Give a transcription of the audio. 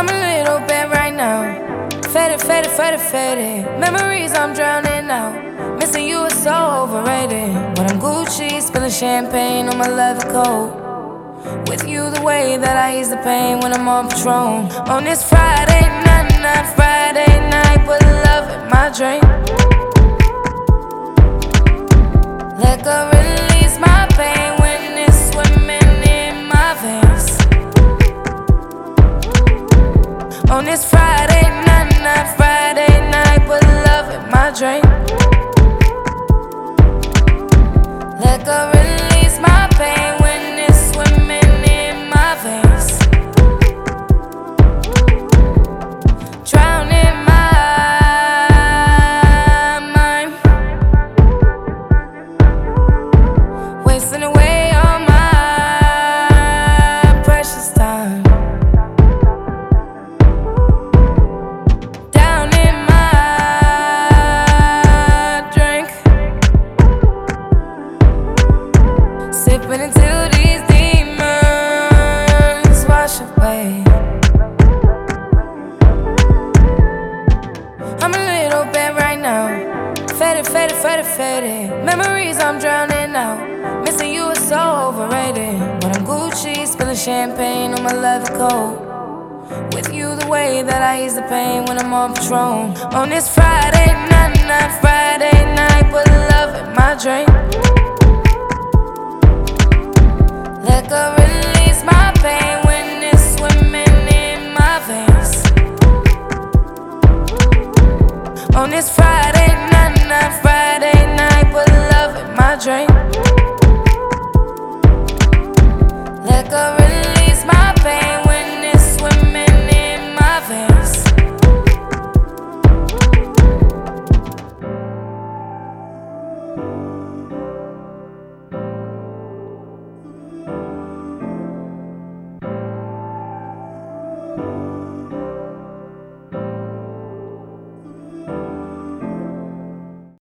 I'm a little bit right now. Faded, faded, faded, faded. Memories I'm drowning out. Missing you is so overrated. But I'm Gucci, spilling champagne on my leather coat. With you, the way that I ease the pain when I'm on Patron. On this Friday night, night, Friday night, put love in my drink. This Friday night, night, Friday night, put love in my drink. Faded, faded, faded, faded. Memories I'm drowning out. Missing you is so overrated. When I'm Gucci, spilling champagne on my leather coat. With you, the way that I ease the pain when I'm on Patron. On this Friday night, night, Friday night, put love in my drink. Love